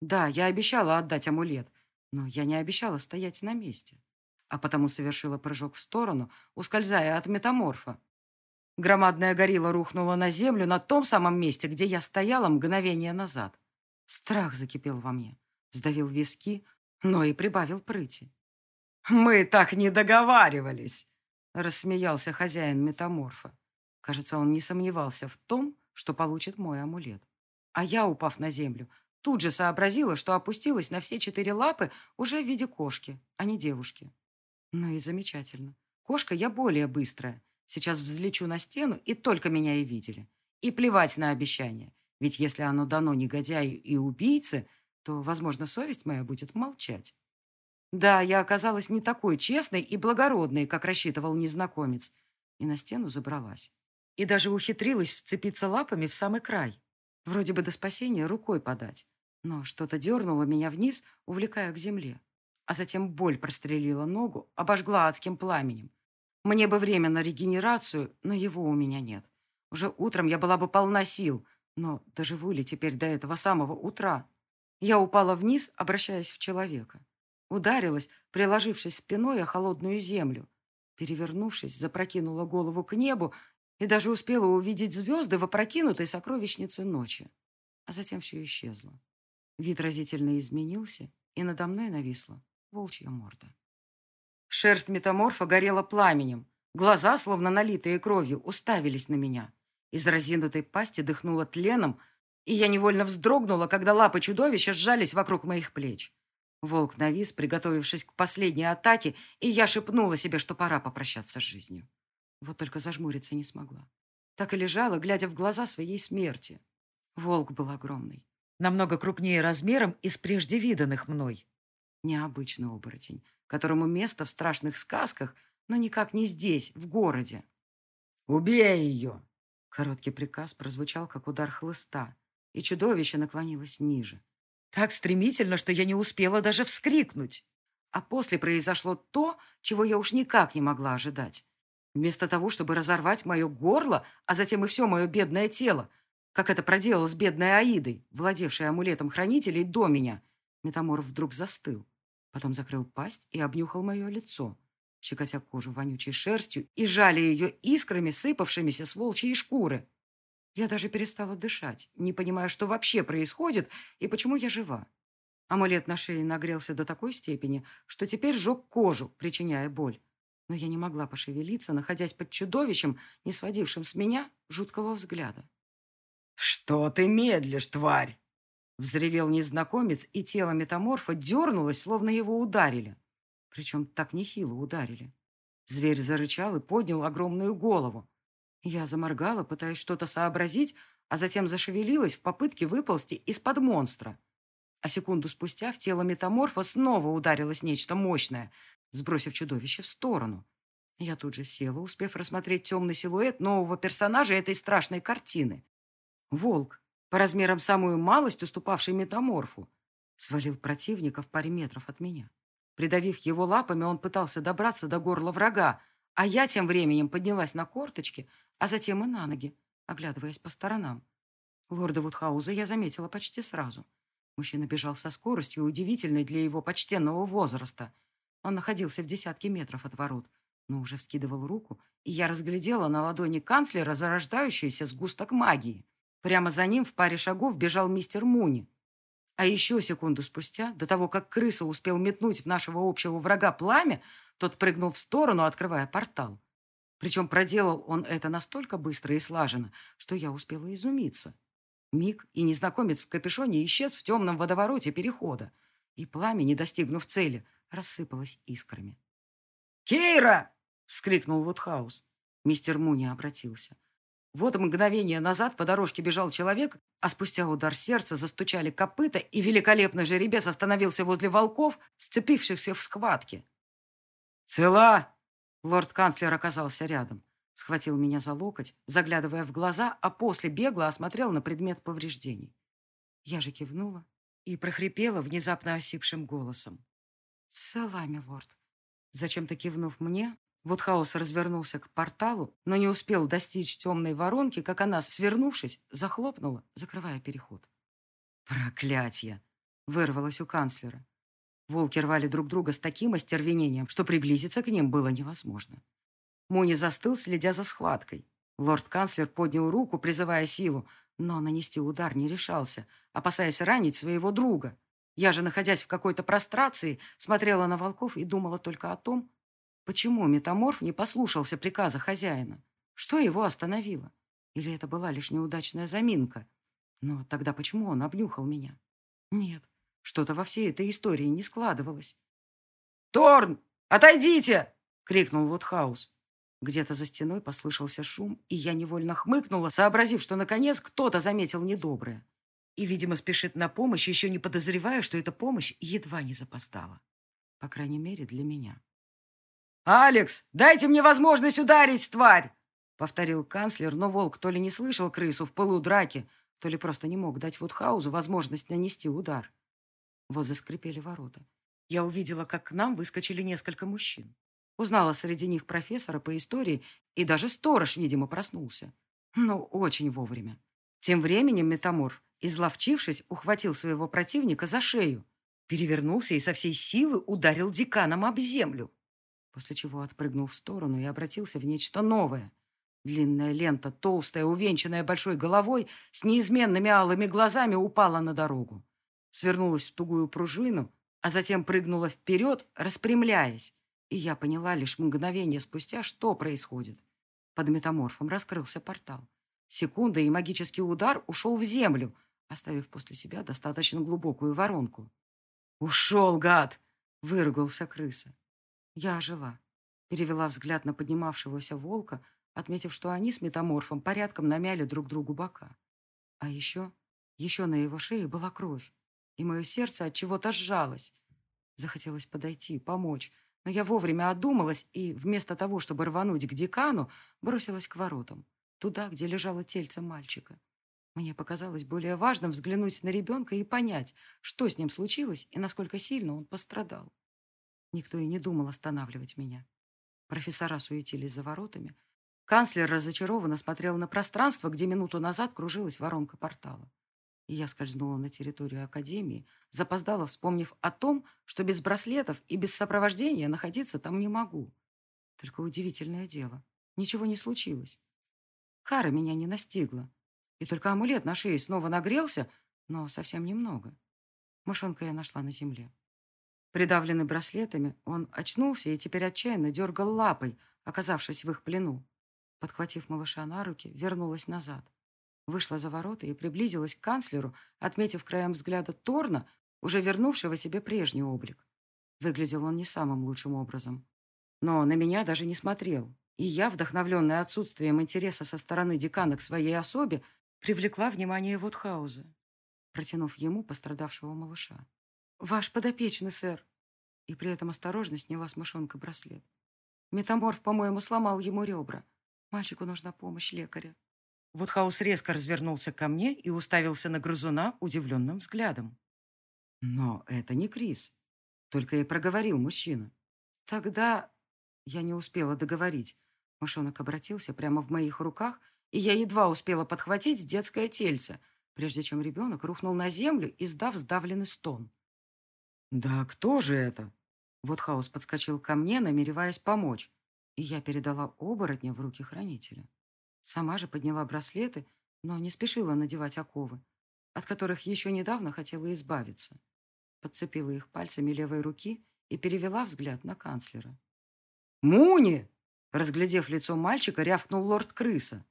Да, я обещала отдать амулет, но я не обещала стоять на месте, а потому совершила прыжок в сторону, ускользая от метаморфа. Громадная горилла рухнула на землю на том самом месте, где я стояла мгновение назад. Страх закипел во мне, сдавил виски, но и прибавил прыти. «Мы так не договаривались!» — рассмеялся хозяин метаморфа. Кажется, он не сомневался в том, что получит мой амулет. А я, упав на землю, тут же сообразила, что опустилась на все четыре лапы уже в виде кошки, а не девушки. Ну и замечательно. Кошка я более быстрая. Сейчас взлечу на стену, и только меня и видели. И плевать на обещание. Ведь если оно дано негодяю и убийце, то, возможно, совесть моя будет молчать. Да, я оказалась не такой честной и благородной, как рассчитывал незнакомец, и на стену забралась. И даже ухитрилась вцепиться лапами в самый край. Вроде бы до спасения рукой подать. Но что-то дернуло меня вниз, увлекая к земле. А затем боль прострелила ногу, обожгла адским пламенем. Мне бы время на регенерацию, но его у меня нет. Уже утром я была бы полна сил, но доживу ли теперь до этого самого утра? Я упала вниз, обращаясь в человека. Ударилась, приложившись спиной о холодную землю. Перевернувшись, запрокинула голову к небу и даже успела увидеть звезды в опрокинутой сокровищнице ночи. А затем все исчезло. Вид разительно изменился, и надо мной нависла волчья морда. Шерсть метаморфа горела пламенем. Глаза, словно налитые кровью, уставились на меня. Из разинутой пасти дыхнуло тленом, и я невольно вздрогнула, когда лапы чудовища сжались вокруг моих плеч. Волк навис, приготовившись к последней атаке, и я шепнула себе, что пора попрощаться с жизнью. Вот только зажмуриться не смогла. Так и лежала, глядя в глаза своей смерти. Волк был огромный. Намного крупнее размером из прежде виданных мной. Необычный оборотень, которому место в страшных сказках, но никак не здесь, в городе. «Убей ее!» Короткий приказ прозвучал, как удар хлыста, и чудовище наклонилось ниже. Так стремительно, что я не успела даже вскрикнуть. А после произошло то, чего я уж никак не могла ожидать. Вместо того, чтобы разорвать мое горло, а затем и все мое бедное тело, как это проделал с бедной Аидой, владевшей амулетом хранителей до меня, метаморф вдруг застыл. Потом закрыл пасть и обнюхал мое лицо, щекотя кожу вонючей шерстью и жали ее искрами, сыпавшимися с волчьей шкуры. Я даже перестала дышать, не понимая, что вообще происходит и почему я жива. Амулет на шее нагрелся до такой степени, что теперь жег кожу, причиняя боль. Но я не могла пошевелиться, находясь под чудовищем, не сводившим с меня жуткого взгляда. «Что ты медлишь, тварь?» Взревел незнакомец, и тело метаморфа дернулось, словно его ударили. Причем так нехило ударили. Зверь зарычал и поднял огромную голову. Я заморгала, пытаясь что-то сообразить, а затем зашевелилась в попытке выползти из-под монстра. А секунду спустя в тело метаморфа снова ударилось нечто мощное, сбросив чудовище в сторону. Я тут же села, успев рассмотреть темный силуэт нового персонажа этой страшной картины. Волк, по размерам самую малость уступавший метаморфу, свалил противника в паре метров от меня. Придавив его лапами, он пытался добраться до горла врага, а я тем временем поднялась на корточки, а затем и на ноги, оглядываясь по сторонам. Лорда Вудхауза я заметила почти сразу. Мужчина бежал со скоростью, удивительной для его почтенного возраста. Он находился в десятке метров от ворот, но уже вскидывал руку, и я разглядела на ладони канцлера зарождающийся сгусток магии. Прямо за ним в паре шагов бежал мистер Муни. А еще секунду спустя, до того, как крыса успел метнуть в нашего общего врага пламя, тот прыгнул в сторону, открывая портал. Причем проделал он это настолько быстро и слаженно, что я успела изумиться. Миг, и незнакомец в капюшоне исчез в темном водовороте перехода, и пламя, не достигнув цели, рассыпалось искрами. «Кейра!» — вскрикнул Вудхаус. Мистер Муни обратился. Вот мгновение назад по дорожке бежал человек, а спустя удар сердца застучали копыта, и великолепный жеребец остановился возле волков, сцепившихся в схватке. «Цела!» Лорд-канцлер оказался рядом. Схватил меня за локоть, заглядывая в глаза, а после бегло осмотрел на предмет повреждений. Я же кивнула и прохрипела внезапно осипшим голосом. «Цела, милорд». Зачем-то кивнув мне, Вудхаус развернулся к порталу, но не успел достичь темной воронки, как она, свернувшись, захлопнула, закрывая переход. «Проклятье!» — вырвалось у канцлера. Волки рвали друг друга с таким остервенением, что приблизиться к ним было невозможно. Муни застыл, следя за схваткой. Лорд-канцлер поднял руку, призывая силу, но нанести удар не решался, опасаясь ранить своего друга. Я же, находясь в какой-то прострации, смотрела на волков и думала только о том, Почему метаморф не послушался приказа хозяина? Что его остановило? Или это была лишь неудачная заминка? Но тогда почему он обнюхал меня? Нет, что-то во всей этой истории не складывалось. «Торн, отойдите!» — крикнул Вудхаус. Где-то за стеной послышался шум, и я невольно хмыкнула, сообразив, что, наконец, кто-то заметил недоброе. И, видимо, спешит на помощь, еще не подозревая, что эта помощь едва не запоздала. По крайней мере, для меня. «Алекс, дайте мне возможность ударить, тварь!» Повторил канцлер, но волк то ли не слышал крысу в полудраке, то ли просто не мог дать Вудхаузу возможность нанести удар. Вот заскрипели ворота. Я увидела, как к нам выскочили несколько мужчин. Узнала среди них профессора по истории, и даже сторож, видимо, проснулся. Но очень вовремя. Тем временем метаморф, изловчившись, ухватил своего противника за шею, перевернулся и со всей силы ударил деканом об землю, после чего отпрыгнул в сторону и обратился в нечто новое. Длинная лента, толстая, увенчанная большой головой, с неизменными алыми глазами упала на дорогу. Свернулась в тугую пружину, а затем прыгнула вперед, распрямляясь. И я поняла лишь мгновение спустя, что происходит. Под метаморфом раскрылся портал. Секунда, и магический удар ушел в землю, оставив после себя достаточно глубокую воронку. «Ушел, гад!» — выругался крыса. Я ожила. Перевела взгляд на поднимавшегося волка, отметив, что они с метаморфом порядком намяли друг другу бока. А еще, еще на его шее была кровь, и мое сердце от чего-то сжалось. Захотелось подойти, помочь, но я вовремя одумалась и, вместо того, чтобы рвануть к декану, бросилась к воротам, туда, где лежало тельце мальчика. Мне показалось более важным взглянуть на ребенка и понять, что с ним случилось и насколько сильно он пострадал. Никто и не думал останавливать меня. Профессора суетились за воротами. Канцлер разочарованно смотрел на пространство, где минуту назад кружилась воронка портала и я скользнула на территорию Академии, запоздала, вспомнив о том, что без браслетов и без сопровождения находиться там не могу. Только удивительное дело. Ничего не случилось. Кара меня не настигла. И только амулет на шее снова нагрелся, но совсем немного. Мышонка я нашла на земле. Придавленный браслетами, он очнулся и теперь отчаянно дергал лапой, оказавшись в их плену. Подхватив малыша на руки, вернулась назад. Вышла за ворота и приблизилась к канцлеру, отметив краем взгляда Торна, уже вернувшего себе прежний облик. Выглядел он не самым лучшим образом. Но на меня даже не смотрел. И я, вдохновленная отсутствием интереса со стороны декана к своей особе, привлекла внимание Вудхауза, протянув ему пострадавшего малыша. «Ваш подопечный, сэр!» И при этом осторожно сняла с мышонка браслет. Метаморф, по-моему, сломал ему ребра. Мальчику нужна помощь лекаря. Вудхаус резко развернулся ко мне и уставился на грызуна удивленным взглядом. «Но это не Крис», — только и проговорил мужчина. «Тогда...» Я не успела договорить. Мышонок обратился прямо в моих руках, и я едва успела подхватить детское тельце, прежде чем ребенок рухнул на землю, издав сдавленный стон. «Да кто же это?» Вудхаус подскочил ко мне, намереваясь помочь, и я передала оборотня в руки хранителя. Сама же подняла браслеты, но не спешила надевать оковы, от которых еще недавно хотела избавиться. Подцепила их пальцами левой руки и перевела взгляд на канцлера. «Муни!» Разглядев лицо мальчика, рявкнул лорд-крыса.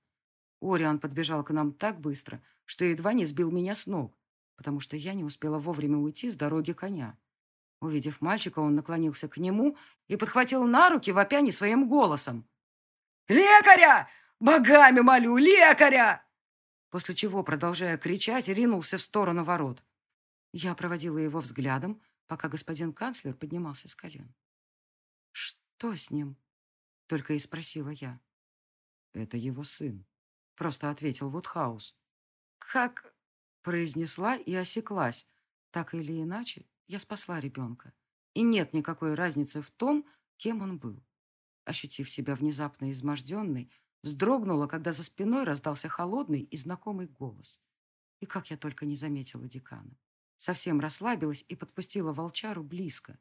Ориан подбежал к нам так быстро, что едва не сбил меня с ног, потому что я не успела вовремя уйти с дороги коня. Увидев мальчика, он наклонился к нему и подхватил на руки, вопя не своим голосом. «Лекаря! «Богами молю, лекаря!» После чего, продолжая кричать, ринулся в сторону ворот. Я проводила его взглядом, пока господин канцлер поднимался с колен. «Что с ним?» — только и спросила я. «Это его сын», — просто ответил Вудхаус. «Как?» — произнесла и осеклась. Так или иначе, я спасла ребенка. И нет никакой разницы в том, кем он был. Ощутив себя внезапно изможденной, Вздрогнула, когда за спиной раздался холодный и знакомый голос. И как я только не заметила декана. Совсем расслабилась и подпустила волчару близко.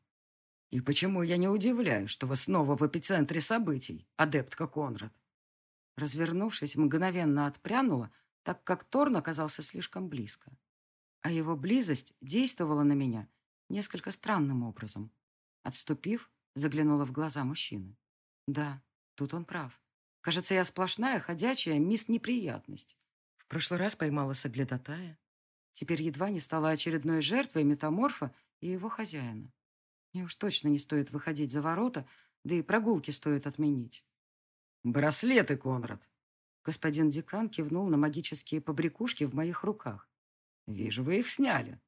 «И почему я не удивляюсь, что вы снова в эпицентре событий, адептка Конрад?» Развернувшись, мгновенно отпрянула, так как Торн оказался слишком близко. А его близость действовала на меня несколько странным образом. Отступив, заглянула в глаза мужчины. Да, тут он прав. Кажется, я сплошная, ходячая мисс-неприятность. В прошлый раз поймала соглядатая. Теперь едва не стала очередной жертвой метаморфа и его хозяина. Мне уж точно не стоит выходить за ворота, да и прогулки стоит отменить. «Браслеты, Конрад!» Господин декан кивнул на магические побрякушки в моих руках. «Вижу, вы их сняли».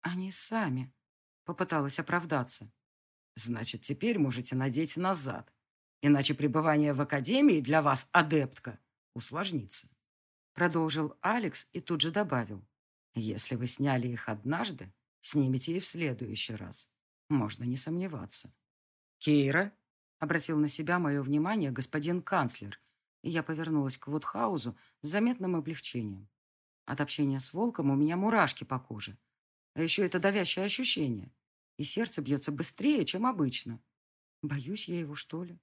«Они сами», — попыталась оправдаться. «Значит, теперь можете надеть назад», Иначе пребывание в академии для вас, адептка, усложнится. Продолжил Алекс и тут же добавил. Если вы сняли их однажды, снимите и в следующий раз. Можно не сомневаться. «Кейра?» — обратил на себя мое внимание господин канцлер, и я повернулась к Вудхаузу с заметным облегчением. От общения с волком у меня мурашки по коже. А еще это давящее ощущение. И сердце бьется быстрее, чем обычно. Боюсь я его, что ли?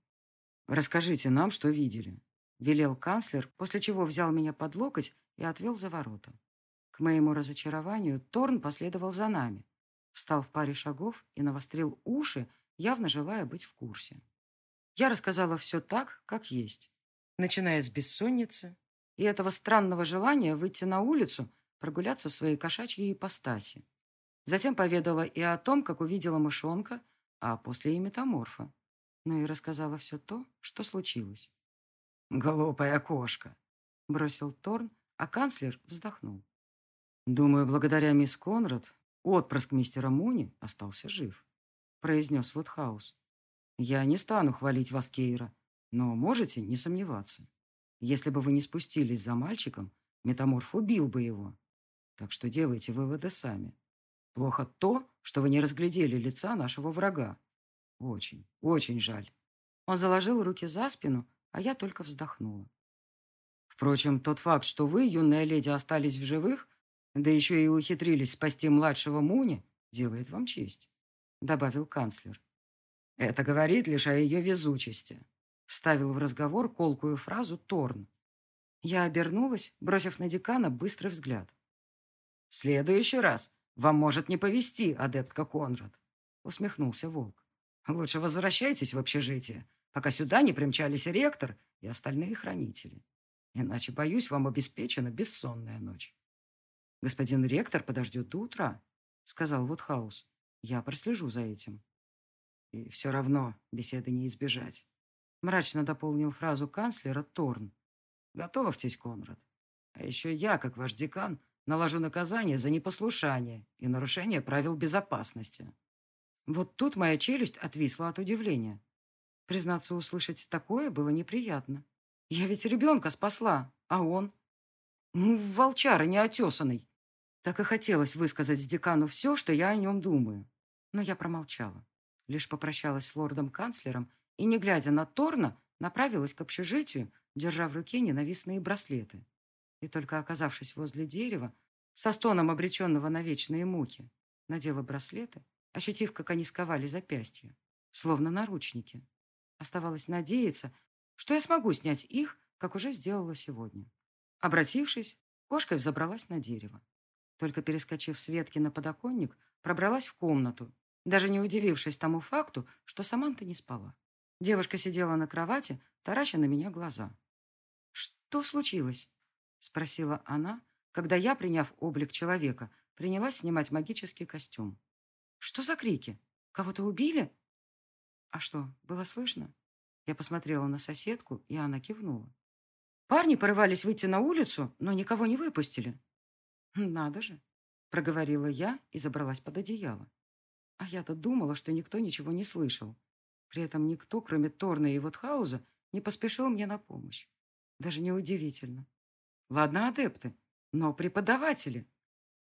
«Расскажите нам, что видели», — велел канцлер, после чего взял меня под локоть и отвел за ворота. К моему разочарованию Торн последовал за нами, встал в паре шагов и навострил уши, явно желая быть в курсе. Я рассказала все так, как есть, начиная с бессонницы и этого странного желания выйти на улицу, прогуляться в своей кошачьей ипостаси. Затем поведала и о том, как увидела мышонка, а после и метаморфа. Ну и рассказала все то, что случилось. «Глупая кошка», — бросил Торн, а канцлер вздохнул. «Думаю, благодаря мисс Конрад отпрыск мистера Муни остался жив», — произнес Вудхаус. «Я не стану хвалить вас, Кейра, но можете не сомневаться. Если бы вы не спустились за мальчиком, метаморф убил бы его. Так что делайте выводы сами. Плохо то, что вы не разглядели лица нашего врага. Очень, очень жаль». Он заложил руки за спину, а я только вздохнула. Впрочем, тот факт, что вы, юная леди, остались в живых, да еще и ухитрились спасти младшего Муни, делает вам честь», — добавил канцлер. «Это говорит лишь о ее везучести», — вставил в разговор колкую фразу Торн. Я обернулась, бросив на декана быстрый взгляд. «В следующий раз вам может не повезти, адептка Конрад», — усмехнулся волк. «Лучше возвращайтесь в общежитие, пока сюда не примчались ректор и остальные хранители. Иначе, боюсь, вам обеспечена бессонная ночь». «Господин ректор подождет до утра», — сказал Вудхаус. «Я прослежу за этим». «И все равно беседы не избежать», — мрачно дополнил фразу канцлера Торн. «Готовьтесь, Конрад. А еще я, как ваш декан, наложу наказание за непослушание и нарушение правил безопасности». Вот тут моя челюсть отвисла от удивления. Признаться, услышать такое было неприятно. Я ведь ребенка спасла, а он... Ну, волчара неотесанный. Так и хотелось высказать декану все, что я о нем думаю. Но я промолчала. Лишь попрощалась с лордом-канцлером и, не глядя на Торна, направилась к общежитию, держа в руке ненавистные браслеты. И только оказавшись возле дерева, со стоном обреченного на вечные муки, надела браслеты, ощутив, как они сковали запястья, словно наручники. Оставалось надеяться, что я смогу снять их, как уже сделала сегодня. Обратившись, кошкой взобралась на дерево. Только перескочив с ветки на подоконник, пробралась в комнату, даже не удивившись тому факту, что Саманта не спала. Девушка сидела на кровати, тараща на меня глаза. «Что случилось?» — спросила она, когда я, приняв облик человека, принялась снимать магический костюм. «Что за крики? Кого-то убили?» «А что, было слышно?» Я посмотрела на соседку, и она кивнула. Парни порывались выйти на улицу, но никого не выпустили. «Надо же», — проговорила я и забралась под одеяло. А я-то думала, что никто ничего не слышал. При этом никто, кроме Торна и Вудхауза, не поспешил мне на помощь. Даже неудивительно. Ладно, адепты, но преподаватели.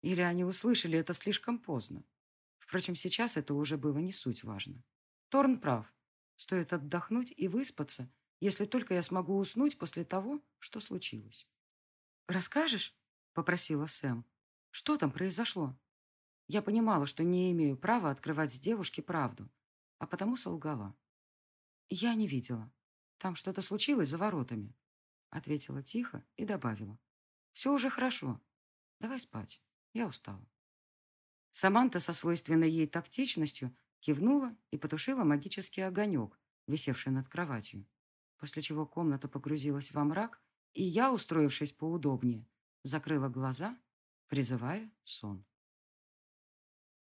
Или они услышали это слишком поздно. Впрочем, сейчас это уже было не суть важно. Торн прав. Стоит отдохнуть и выспаться, если только я смогу уснуть после того, что случилось. «Расскажешь?» — попросила Сэм. «Что там произошло?» Я понимала, что не имею права открывать с девушки правду, а потому солгала. «Я не видела. Там что-то случилось за воротами», — ответила тихо и добавила. «Все уже хорошо. Давай спать. Я устала». Саманта со свойственной ей тактичностью кивнула и потушила магический огонек, висевший над кроватью после чего комната погрузилась во мрак, и я, устроившись поудобнее, закрыла глаза, призывая сон.